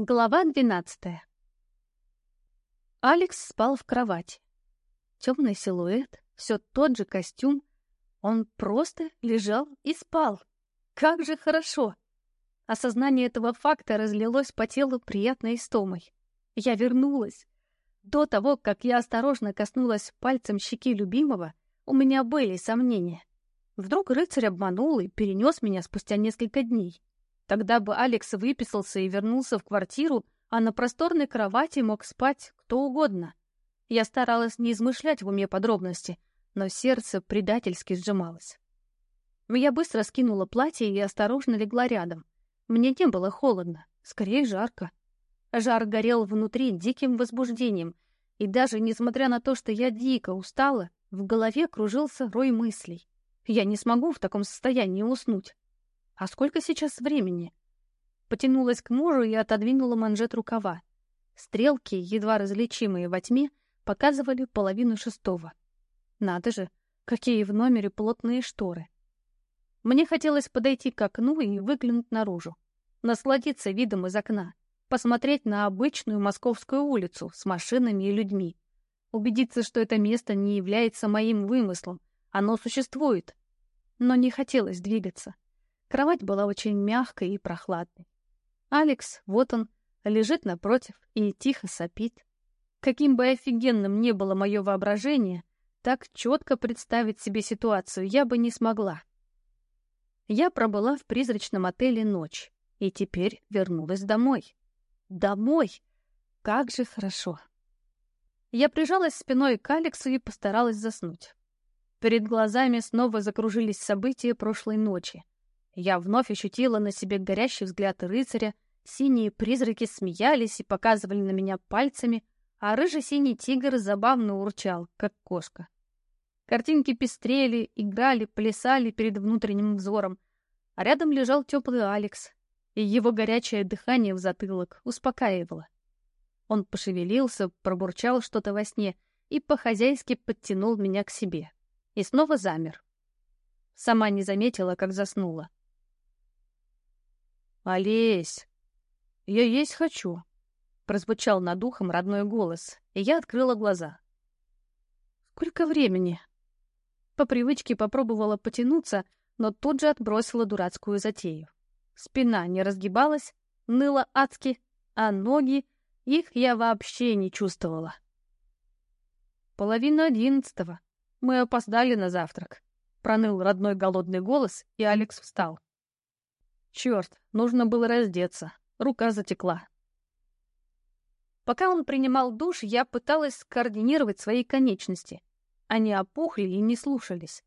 Глава двенадцатая. Алекс спал в кровати. Темный силуэт, все тот же костюм. Он просто лежал и спал. Как же хорошо! Осознание этого факта разлилось по телу приятной истомой. Я вернулась. До того, как я осторожно коснулась пальцем щеки любимого, у меня были сомнения. Вдруг рыцарь обманул и перенес меня спустя несколько дней. Тогда бы Алекс выписался и вернулся в квартиру, а на просторной кровати мог спать кто угодно. Я старалась не измышлять в уме подробности, но сердце предательски сжималось. Я быстро скинула платье и осторожно легла рядом. Мне не было холодно, скорее жарко. Жар горел внутри диким возбуждением, и даже несмотря на то, что я дико устала, в голове кружился рой мыслей. Я не смогу в таком состоянии уснуть. «А сколько сейчас времени?» Потянулась к мужу и отодвинула манжет рукава. Стрелки, едва различимые во тьме, показывали половину шестого. Надо же, какие в номере плотные шторы. Мне хотелось подойти к окну и выглянуть наружу. Насладиться видом из окна. Посмотреть на обычную московскую улицу с машинами и людьми. Убедиться, что это место не является моим вымыслом. Оно существует. Но не хотелось двигаться. Кровать была очень мягкой и прохладной. Алекс, вот он, лежит напротив и тихо сопит. Каким бы офигенным ни было мое воображение, так четко представить себе ситуацию я бы не смогла. Я пробыла в призрачном отеле ночь и теперь вернулась домой. Домой! Как же хорошо! Я прижалась спиной к Алексу и постаралась заснуть. Перед глазами снова закружились события прошлой ночи. Я вновь ощутила на себе горящий взгляд рыцаря, синие призраки смеялись и показывали на меня пальцами, а рыжий-синий тигр забавно урчал, как кошка. Картинки пестрели, играли, плясали перед внутренним взором, а рядом лежал теплый Алекс, и его горячее дыхание в затылок успокаивало. Он пошевелился, пробурчал что-то во сне и по-хозяйски подтянул меня к себе. И снова замер. Сама не заметила, как заснула. «Олесь, я есть хочу», — прозвучал над ухом родной голос, и я открыла глаза. «Сколько времени?» По привычке попробовала потянуться, но тут же отбросила дурацкую затею. Спина не разгибалась, ныла адски, а ноги, их я вообще не чувствовала. «Половина одиннадцатого. Мы опоздали на завтрак», — проныл родной голодный голос, и Алекс встал. Черт, нужно было раздеться. Рука затекла. Пока он принимал душ, я пыталась скоординировать свои конечности. Они опухли и не слушались.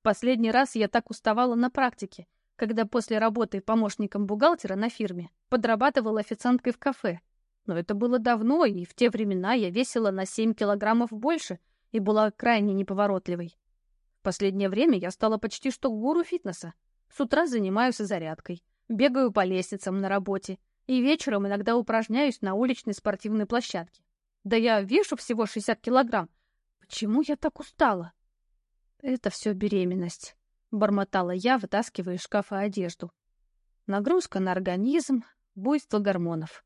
В последний раз я так уставала на практике, когда после работы помощником бухгалтера на фирме подрабатывала официанткой в кафе. Но это было давно, и в те времена я весила на 7 килограммов больше и была крайне неповоротливой. В последнее время я стала почти что гуру фитнеса. С утра занимаюсь зарядкой, бегаю по лестницам на работе и вечером иногда упражняюсь на уличной спортивной площадке. Да я вешу всего 60 килограмм. Почему я так устала? Это все беременность, бормотала я, вытаскивая из шкафа одежду. Нагрузка на организм, буйство гормонов.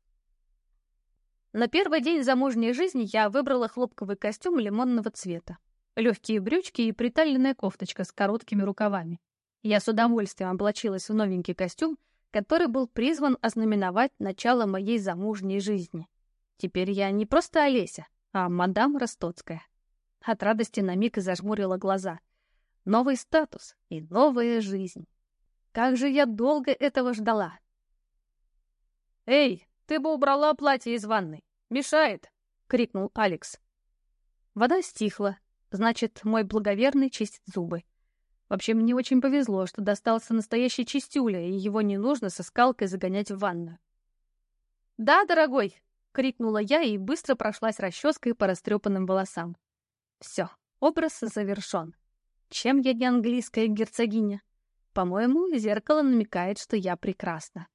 На первый день замужней жизни я выбрала хлопковый костюм лимонного цвета, легкие брючки и приталенная кофточка с короткими рукавами. Я с удовольствием облачилась в новенький костюм, который был призван ознаменовать начало моей замужней жизни. Теперь я не просто Олеся, а мадам Ростоцкая. От радости на миг зажмурила глаза. Новый статус и новая жизнь. Как же я долго этого ждала. «Эй, ты бы убрала платье из ванной! Мешает!» — крикнул Алекс. Вода стихла, значит, мой благоверный чистит зубы. Вообще, мне очень повезло, что достался настоящий чистюля, и его не нужно со скалкой загонять в ванну. «Да, дорогой!» — крикнула я и быстро прошлась расческой по растрепанным волосам. Все, образ завершен. Чем я не английская герцогиня? По-моему, зеркало намекает, что я прекрасна.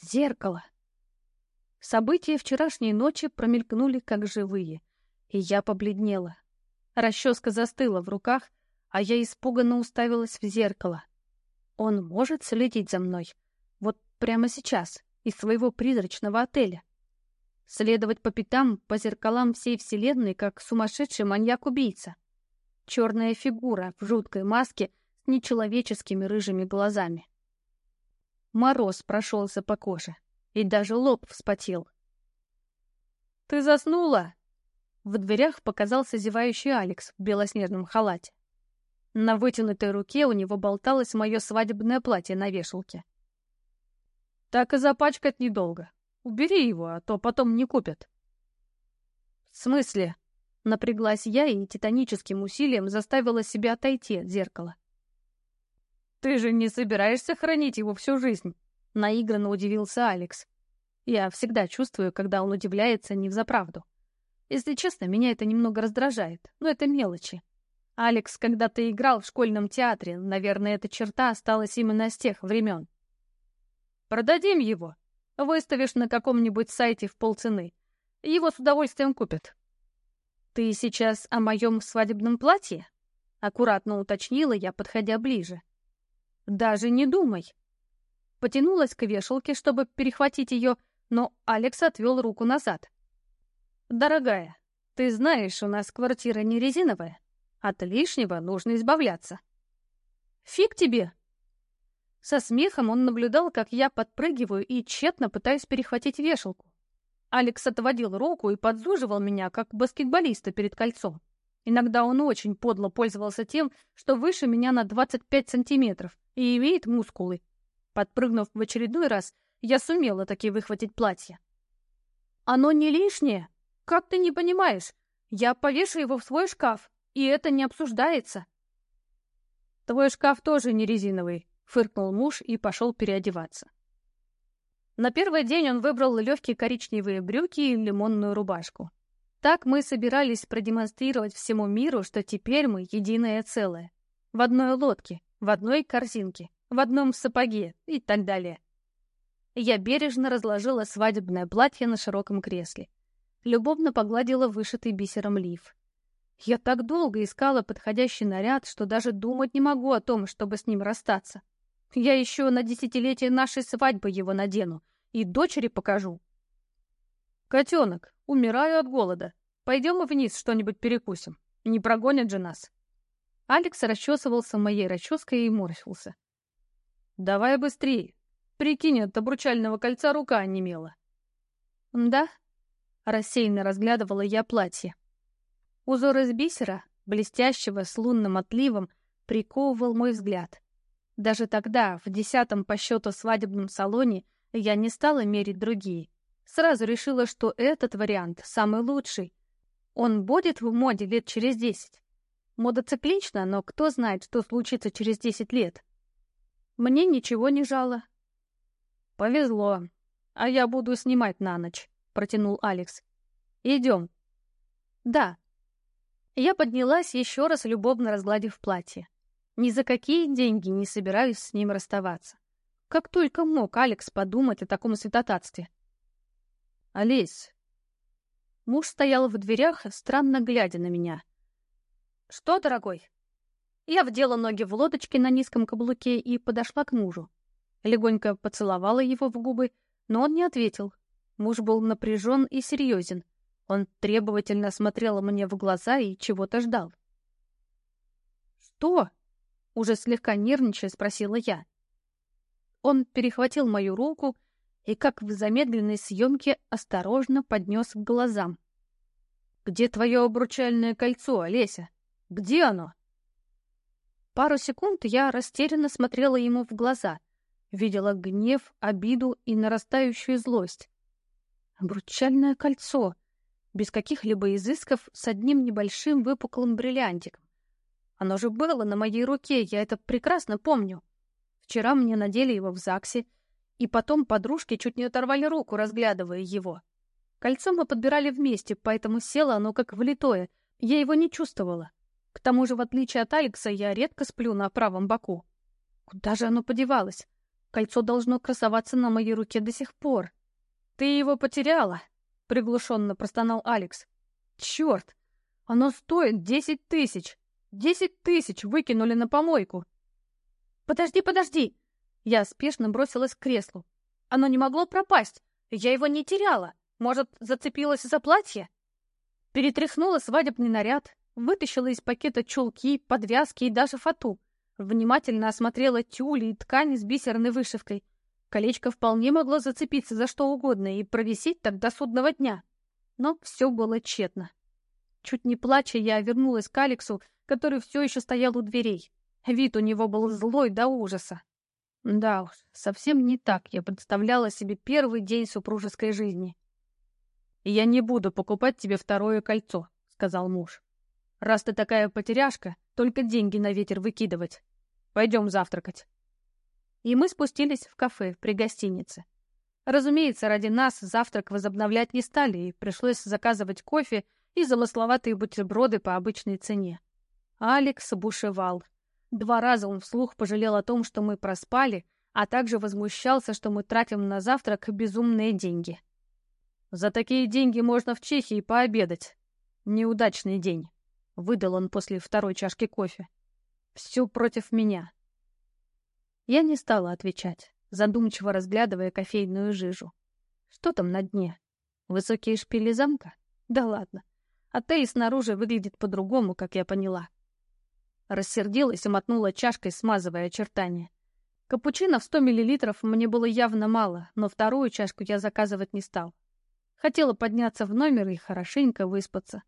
Зеркало! События вчерашней ночи промелькнули как живые, и я побледнела. Расческа застыла в руках, а я испуганно уставилась в зеркало. Он может следить за мной? Вот прямо сейчас? из своего призрачного отеля. Следовать по пятам, по зеркалам всей вселенной, как сумасшедший маньяк-убийца. Черная фигура в жуткой маске с нечеловеческими рыжими глазами. Мороз прошелся по коже, и даже лоб вспотел. «Ты заснула?» В дверях показался зевающий Алекс в белоснежном халате. На вытянутой руке у него болталось мое свадебное платье на вешалке. «Так и запачкать недолго. Убери его, а то потом не купят». «В смысле?» Напряглась я и титаническим усилием заставила себя отойти от зеркала. «Ты же не собираешься хранить его всю жизнь?» Наигранно удивился Алекс. Я всегда чувствую, когда он удивляется не взаправду. Если честно, меня это немного раздражает, но это мелочи. Алекс когда-то играл в школьном театре. Наверное, эта черта осталась именно с тех времен. Продадим его. Выставишь на каком-нибудь сайте в полцены. Его с удовольствием купят. Ты сейчас о моем свадебном платье? Аккуратно уточнила я, подходя ближе. Даже не думай. Потянулась к вешалке, чтобы перехватить ее, но Алекс отвел руку назад. «Дорогая, ты знаешь, у нас квартира не резиновая. От лишнего нужно избавляться. Фиг тебе! Со смехом он наблюдал, как я подпрыгиваю и тщетно пытаюсь перехватить вешалку. Алекс отводил руку и подзуживал меня, как баскетболиста перед кольцом. Иногда он очень подло пользовался тем, что выше меня на 25 сантиметров и имеет мускулы. Подпрыгнув в очередной раз, я сумела таки выхватить платье. «Оно не лишнее? Как ты не понимаешь? Я повешу его в свой шкаф, и это не обсуждается. Твой шкаф тоже не резиновый, фыркнул муж и пошел переодеваться. На первый день он выбрал легкие коричневые брюки и лимонную рубашку. Так мы собирались продемонстрировать всему миру, что теперь мы единое целое. В одной лодке, в одной корзинке, в одном сапоге и так далее. Я бережно разложила свадебное платье на широком кресле. Любовно погладила вышитый бисером лиф. Я так долго искала подходящий наряд, что даже думать не могу о том, чтобы с ним расстаться. Я еще на десятилетие нашей свадьбы его надену и дочери покажу. Котенок, умираю от голода. Пойдем и вниз что-нибудь перекусим. Не прогонят же нас. Алекс расчесывался моей расческой и морщился. Давай быстрее. Прикинь, от обручального кольца рука онемела. Да? Рассеянно разглядывала я платье. Узор из бисера, блестящего с лунным отливом, приковывал мой взгляд. Даже тогда, в десятом по счету свадебном салоне, я не стала мерить другие. Сразу решила, что этот вариант самый лучший. Он будет в моде лет через десять. Мода циклична, но кто знает, что случится через десять лет. Мне ничего не жало. Повезло. А я буду снимать на ночь, протянул Алекс. Идем. Да, я поднялась, еще раз любовно разгладив платье. Ни за какие деньги не собираюсь с ним расставаться. Как только мог Алекс подумать о таком святотатстве. «Олесь!» Муж стоял в дверях, странно глядя на меня. «Что, дорогой?» Я вдела ноги в лодочки на низком каблуке и подошла к мужу. Легонько поцеловала его в губы, но он не ответил. Муж был напряжен и серьезен — он требовательно смотрел мне в глаза и чего-то ждал. «Что?» — уже слегка нервничая спросила я. Он перехватил мою руку и, как в замедленной съемке, осторожно поднес к глазам. «Где твое обручальное кольцо, Олеся? Где оно?» Пару секунд я растерянно смотрела ему в глаза, видела гнев, обиду и нарастающую злость. «Обручальное кольцо!» Без каких-либо изысков, с одним небольшим выпуклым бриллиантиком. Оно же было на моей руке, я это прекрасно помню. Вчера мне надели его в ЗАГСе, и потом подружки чуть не оторвали руку, разглядывая его. Кольцо мы подбирали вместе, поэтому село оно как влитое, я его не чувствовала. К тому же, в отличие от Алекса, я редко сплю на правом боку. Куда же оно подевалось? Кольцо должно красоваться на моей руке до сих пор. Ты его потеряла, — приглушенно простонал Алекс. «Черт! Оно стоит десять тысяч! Десять тысяч выкинули на помойку!» «Подожди, подожди!» Я спешно бросилась к креслу. Оно не могло пропасть. Я его не теряла. Может, зацепилась за платье? Перетряхнула свадебный наряд, вытащила из пакета чулки, подвязки и даже фату. Внимательно осмотрела тюли и ткани с бисерной вышивкой. Колечко вполне могло зацепиться за что угодно и провисеть так до судного дня. Но все было тщетно. Чуть не плача, я вернулась к Алексу, который все еще стоял у дверей. Вид у него был злой до ужаса. Да уж, совсем не так я представляла себе первый день супружеской жизни. «Я не буду покупать тебе второе кольцо», — сказал муж. «Раз ты такая потеряшка, только деньги на ветер выкидывать. Пойдем завтракать». И мы спустились в кафе при гостинице. Разумеется, ради нас завтрак возобновлять не стали, и пришлось заказывать кофе и замысловатые бутерброды по обычной цене. Алекс бушевал. Два раза он вслух пожалел о том, что мы проспали, а также возмущался, что мы тратим на завтрак безумные деньги. За такие деньги можно в Чехии пообедать. Неудачный день. Выдал он после второй чашки кофе. Все против меня. Я не стала отвечать, задумчиво разглядывая кофейную жижу. Что там на дне? Высокие шпили замка? Да ладно. А и снаружи выглядит по-другому, как я поняла. Рассердилась и мотнула чашкой, смазывая очертания. Капучино в сто миллилитров мне было явно мало, но вторую чашку я заказывать не стал. Хотела подняться в номер и хорошенько выспаться.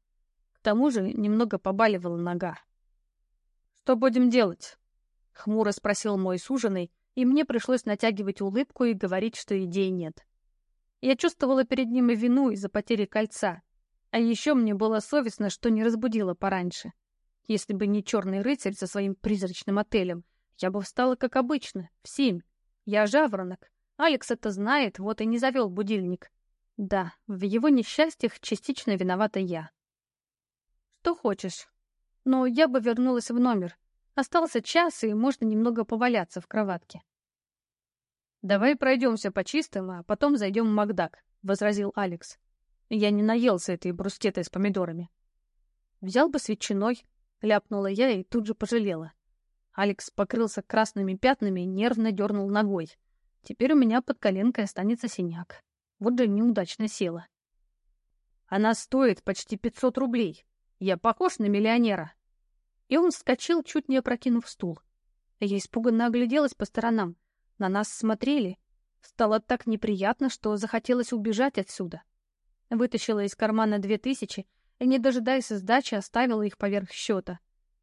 К тому же немного побаливала нога. «Что будем делать?» — хмуро спросил мой суженый, и мне пришлось натягивать улыбку и говорить, что идей нет. Я чувствовала перед ним и вину из-за потери кольца, а еще мне было совестно, что не разбудила пораньше. Если бы не черный рыцарь со своим призрачным отелем, я бы встала, как обычно, в семь. Я жаворонок. Алекс это знает, вот и не завел будильник. Да, в его несчастьях частично виновата я. Что хочешь. Но я бы вернулась в номер. Остался час, и можно немного поваляться в кроватке. «Давай пройдемся по чистым, а потом зайдем в Макдак», — возразил Алекс. «Я не наелся этой брускетой с помидорами». «Взял бы с ветчиной», — ляпнула я и тут же пожалела. Алекс покрылся красными пятнами и нервно дернул ногой. Теперь у меня под коленкой останется синяк. Вот же неудачно села. Она стоит почти 500 рублей. Я похож на миллионера. И он вскочил, чуть не опрокинув стул. Я испуганно огляделась по сторонам. На нас смотрели. Стало так неприятно, что захотелось убежать отсюда. Вытащила из кармана две тысячи и, не дожидаясь сдачи, оставила их поверх счета.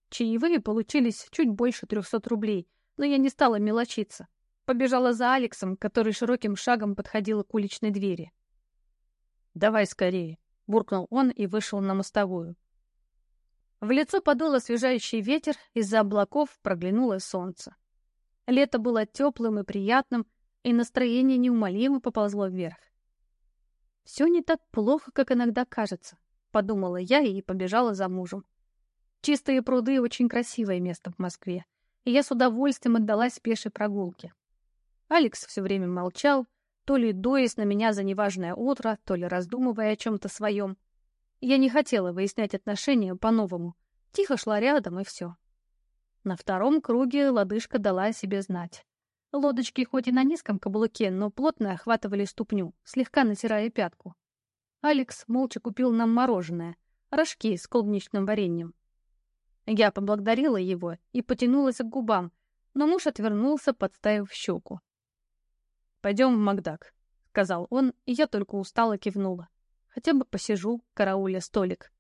Чаевые получились чуть больше трехсот рублей, но я не стала мелочиться. Побежала за Алексом, который широким шагом подходил к уличной двери. «Давай скорее», — буркнул он и вышел на мостовую. В лицо подул освежающий ветер, из-за облаков проглянуло солнце. Лето было теплым и приятным, и настроение неумолимо поползло вверх. «Все не так плохо, как иногда кажется», — подумала я и побежала за мужем. Чистые пруды — очень красивое место в Москве, и я с удовольствием отдалась пешей прогулке. Алекс все время молчал, то ли дуясь на меня за неважное утро, то ли раздумывая о чем-то своем. Я не хотела выяснять отношения по-новому. Тихо шла рядом, и все. На втором круге лодыжка дала о себе знать. Лодочки хоть и на низком каблуке, но плотно охватывали ступню, слегка натирая пятку. Алекс молча купил нам мороженое, рожки с клубничным вареньем. Я поблагодарила его и потянулась к губам, но муж отвернулся, подставив щеку. «Пойдем в Макдак», — сказал он, и я только устало кивнула. «Хотя бы посижу, карауля столик».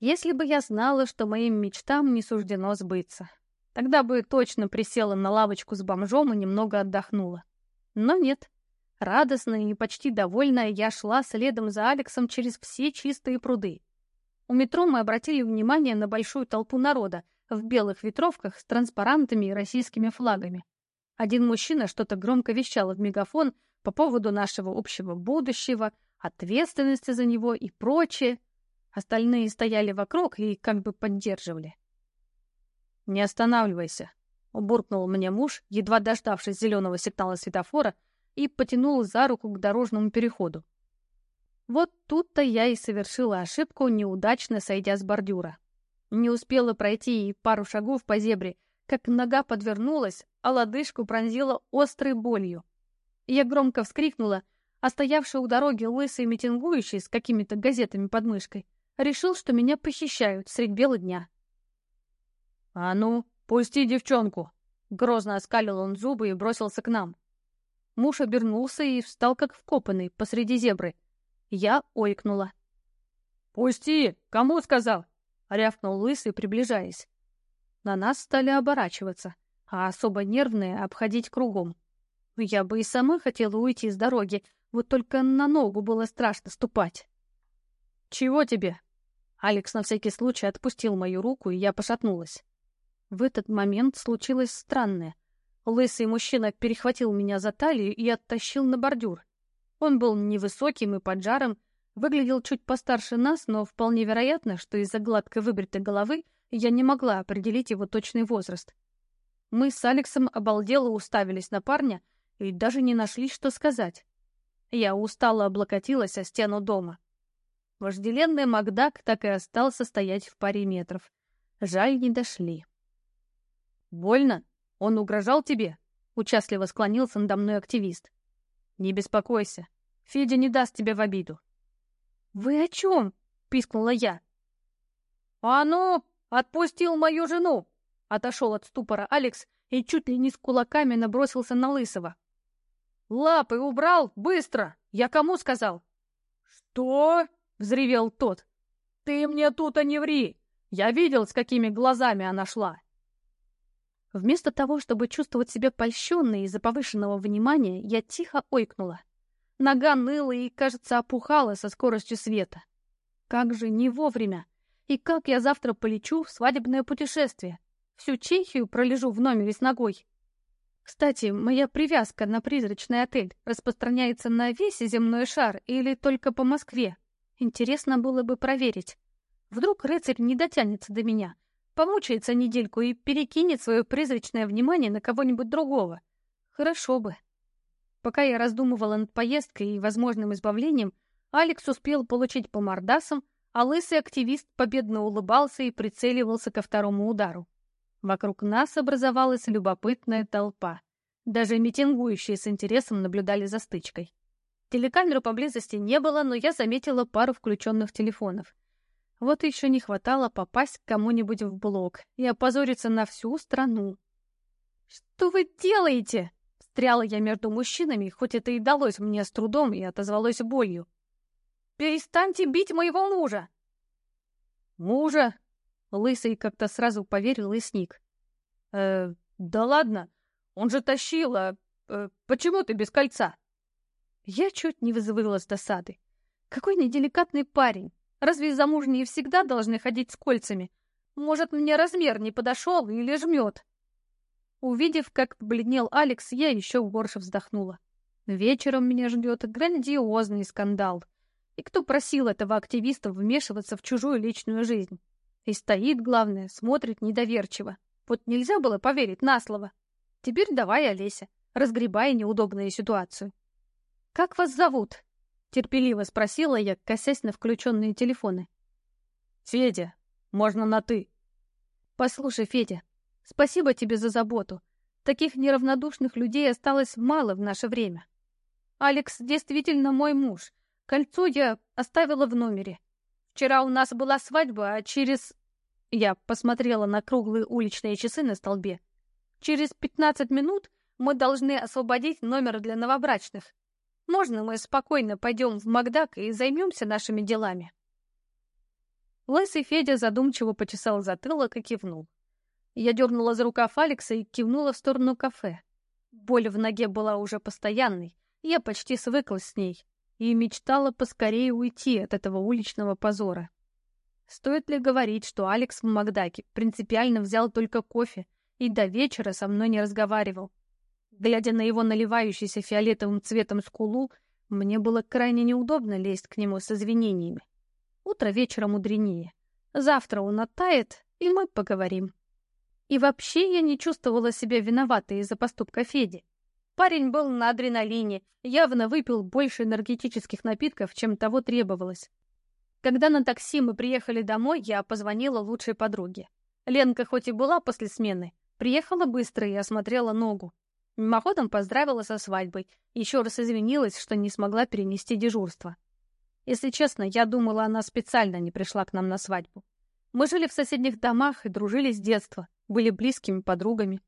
Если бы я знала, что моим мечтам не суждено сбыться, тогда бы точно присела на лавочку с бомжом и немного отдохнула. Но нет. Радостная и почти довольная, я шла следом за Алексом через все чистые пруды. У метро мы обратили внимание на большую толпу народа в белых ветровках с транспарантами и российскими флагами. Один мужчина что-то громко вещал в мегафон по поводу нашего общего будущего, ответственности за него и прочее. Остальные стояли вокруг и как бы поддерживали. «Не останавливайся», — буркнул мне муж, едва дождавшись зеленого сигнала светофора, и потянул за руку к дорожному переходу. Вот тут-то я и совершила ошибку, неудачно сойдя с бордюра. Не успела пройти и пару шагов по зебре, как нога подвернулась, а лодыжку пронзила острой болью. Я громко вскрикнула, а стоявший у дороги лысый митингующий с какими-то газетами под мышкой решил, что меня похищают средь бела дня. «А ну, пусти девчонку!» Грозно оскалил он зубы и бросился к нам. Муж обернулся и встал как вкопанный посреди зебры. Я ойкнула. «Пусти! Кому сказал?» — рявкнул лысый, приближаясь. На нас стали оборачиваться, а особо нервные обходить кругом. Я бы и сама хотела уйти с дороги, вот только на ногу было страшно ступать. «Чего тебе?» Алекс на всякий случай отпустил мою руку, и я пошатнулась. В этот момент случилось странное. Лысый мужчина перехватил меня за талию и оттащил на бордюр. Он был невысоким и поджаром, выглядел чуть постарше нас, но вполне вероятно, что из-за гладко выбритой головы я не могла определить его точный возраст. Мы с Алексом обалдело уставились на парня и даже не нашли, что сказать. Я устало облокотилась о стену дома. Вожделенный Макдак так и остался стоять в паре метров. Жаль, не дошли. «Больно? Он угрожал тебе?» — участливо склонился надо мной активист. «Не беспокойся. Федя не даст тебе в обиду». «Вы о чем?» — пискнула я. «А ну, отпустил мою жену!» — отошел от ступора Алекс и чуть ли не с кулаками набросился на Лысого. «Лапы убрал! Быстро! Я кому сказал?» «Что?» — взревел тот. «Ты мне тут а не ври! Я видел, с какими глазами она шла!» Вместо того, чтобы чувствовать себя польщенной из-за повышенного внимания, я тихо ойкнула. Нога ныла и, кажется, опухала со скоростью света. Как же не вовремя! И как я завтра полечу в свадебное путешествие? Всю Чехию пролежу в номере с ногой. Кстати, моя привязка на призрачный отель распространяется на весь земной шар или только по Москве? Интересно было бы проверить. Вдруг рыцарь не дотянется до меня, Помучается недельку и перекинет свое призрачное внимание на кого-нибудь другого. Хорошо бы. Пока я раздумывала над поездкой и возможным избавлением, Алекс успел получить по мордасам, а лысый активист победно улыбался и прицеливался ко второму удару. Вокруг нас образовалась любопытная толпа. Даже митингующие с интересом наблюдали за стычкой. Телекамеры поблизости не было, но я заметила пару включенных телефонов. Вот еще не хватало попасть к кому-нибудь в блог и опозориться на всю страну. «Что вы делаете?» Встряла я между мужчинами, хоть это и далось мне с трудом и отозвалось болью. «Перестаньте бить моего мужа!» «Мужа?» Лысый как-то сразу поверил и сник. «Э, да ладно, он же тащил, а э, почему ты без кольца?» Я чуть не вызывала с досады. Какой неделикатный парень. Разве замужние всегда должны ходить с кольцами? Может, мне размер не подошел или жмет? Увидев, как побледнел Алекс, я еще горше вздохнула. Вечером меня ждет грандиозный скандал. И кто просил этого активиста вмешиваться в чужую личную жизнь? И стоит, главное, смотрит недоверчиво. Вот нельзя было поверить на слово. Теперь давай, Олеся, разгребай неудобную ситуацию. «Как вас зовут?» Терпеливо спросила я, косясь на включенные телефоны. «Федя, можно на «ты». «Послушай, Федя, спасибо тебе за заботу. Таких неравнодушных людей осталось мало в наше время. Алекс действительно мой муж. Кольцо я оставила в номере. Вчера у нас была свадьба, а через...» Я посмотрела на круглые уличные часы на столбе. «Через пятнадцать минут мы должны освободить номер для новобрачных. Можно мы спокойно пойдем в Макдак и займемся нашими делами?» Лысый Федя задумчиво почесал затылок и кивнул. Я дернула за рукав Алекса и кивнула в сторону кафе. Боль в ноге была уже постоянной, я почти свыклась с ней и мечтала поскорее уйти от этого уличного позора. Стоит ли говорить, что Алекс в Макдаке принципиально взял только кофе и до вечера со мной не разговаривал? Глядя на его наливающийся фиолетовым цветом скулу, мне было крайне неудобно лезть к нему с извинениями. Утро вечера мудренее. Завтра он оттает, и мы поговорим. И вообще я не чувствовала себя виноватой из-за поступка Феди. Парень был на адреналине, явно выпил больше энергетических напитков, чем того требовалось. Когда на такси мы приехали домой, я позвонила лучшей подруге. Ленка хоть и была после смены, приехала быстро и осмотрела ногу. Мимоходом поздравила со свадьбой, еще раз извинилась, что не смогла перенести дежурство. Если честно, я думала, она специально не пришла к нам на свадьбу. Мы жили в соседних домах и дружили с детства, были близкими подругами.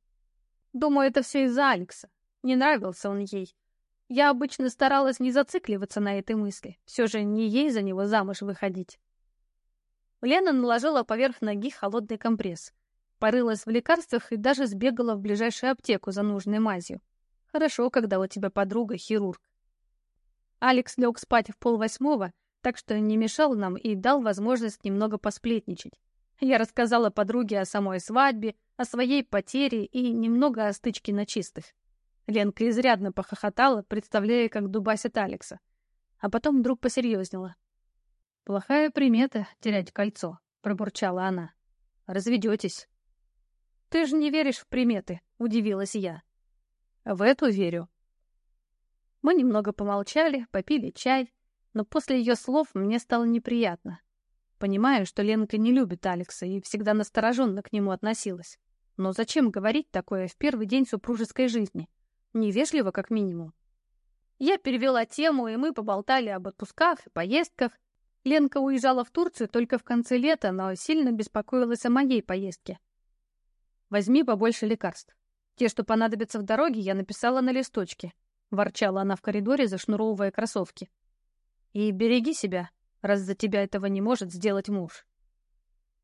Думаю, это все из-за Алекса. Не нравился он ей. Я обычно старалась не зацикливаться на этой мысли. Все же не ей за него замуж выходить. Лена наложила поверх ноги холодный компресс. Порылась в лекарствах и даже сбегала в ближайшую аптеку за нужной мазью. Хорошо, когда у тебя подруга хирург. Алекс лег спать в полвосьмого, так что не мешал нам и дал возможность немного посплетничать. Я рассказала подруге о самой свадьбе, о своей потере и немного о стычке на чистых. Ленка изрядно похохотала, представляя, как дубасит Алекса. А потом вдруг посерьезнела. «Плохая примета — терять кольцо», — пробурчала она. «Разведетесь». «Ты же не веришь в приметы», — удивилась я. «В эту верю». Мы немного помолчали, попили чай, но после ее слов мне стало неприятно. Понимаю, что Ленка не любит Алекса и всегда настороженно к нему относилась. Но зачем говорить такое в первый день супружеской жизни? Невежливо, как минимум. Я перевела тему, и мы поболтали об отпусках и поездках. Ленка уезжала в Турцию только в конце лета, но сильно беспокоилась о моей поездке. Возьми побольше лекарств. Те, что понадобятся в дороге, я написала на листочке. Ворчала она в коридоре, зашнуровывая кроссовки. И береги себя, раз за тебя этого не может сделать муж.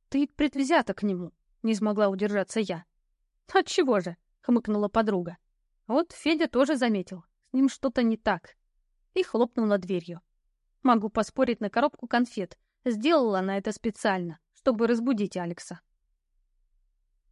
Ты предвзята к нему, не смогла удержаться я. Отчего же? хмыкнула подруга. Вот Федя тоже заметил. С ним что-то не так. И хлопнула дверью. Могу поспорить на коробку конфет. Сделала она это специально, чтобы разбудить Алекса.